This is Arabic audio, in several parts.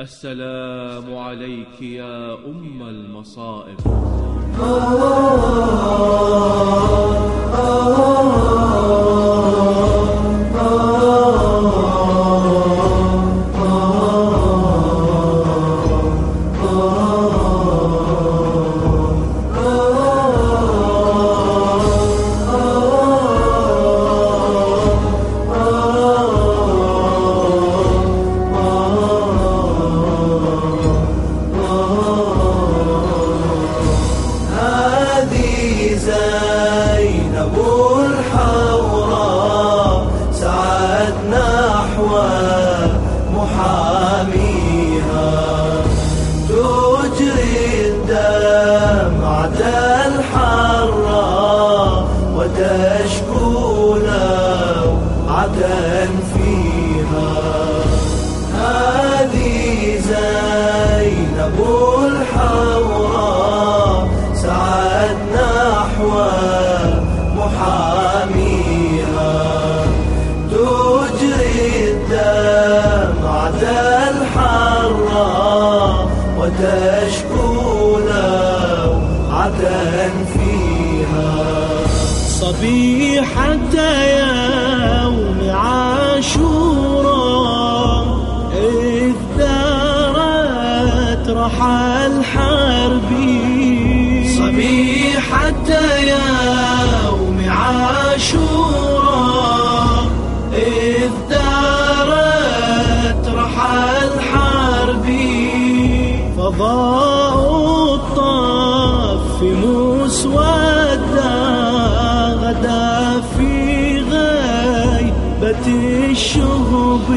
السلام عليك يا أم المصائب تشكو عدا فيها. صبيحة يوم عاشورا إذ دارت رحى حربي صبيحة يوم عاشورا غدا في غيبة الشهب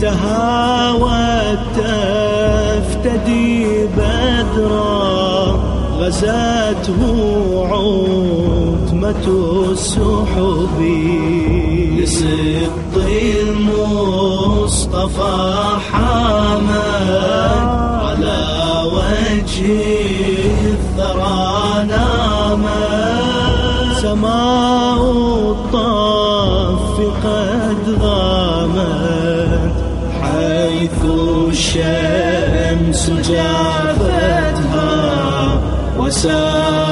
تهاوت تفتدي بدرا غزاته عتمة السحب. لسط المصطفى حامد الثرى ناما سماء الطف قد غامت حيث الشمس جافتها وسارت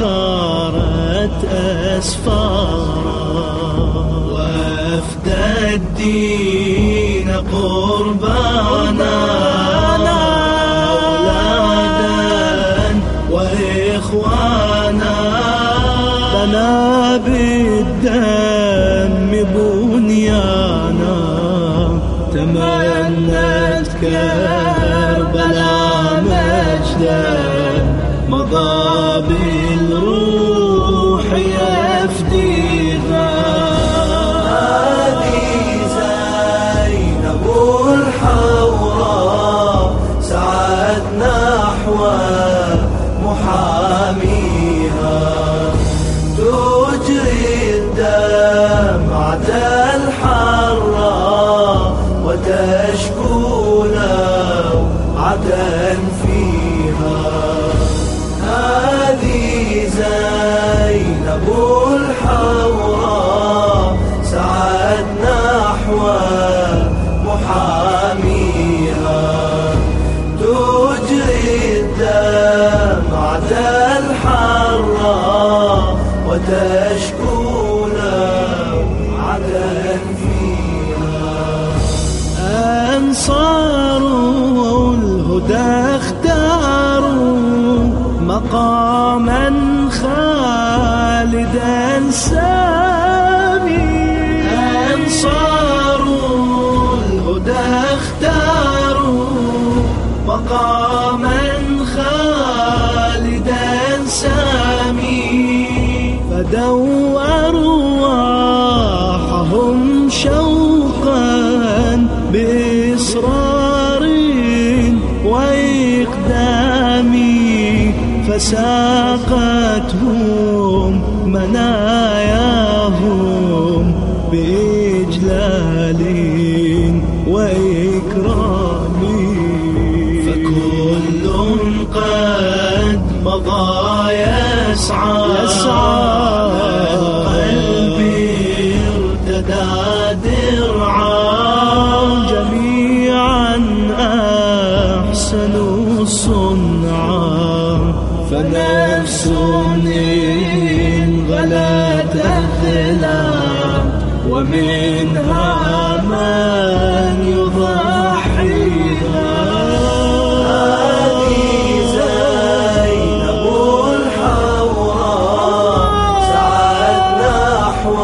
فخرت أسفارا وأفدى الدين قربانا إخوانا بنا بالدم بنيانا تمنت كربلاء بعد مقاما خالدا سامي. أنصار الهدى اختاروا مقاما فساقتهم مناياهم بإجلال وإكرام. فكل قد مضى يسعى ومنها من يضحيها. هذه زينب الحوراء نحو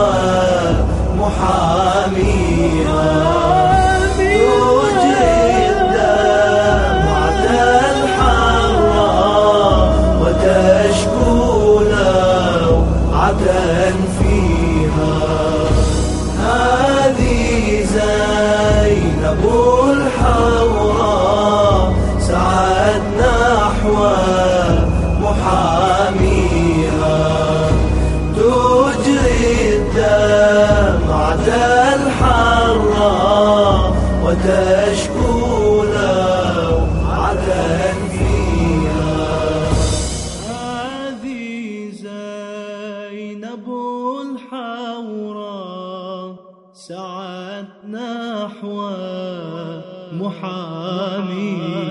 محاميها. لوعة فيها هذه زينب الحوراء سعت نحو محاميها.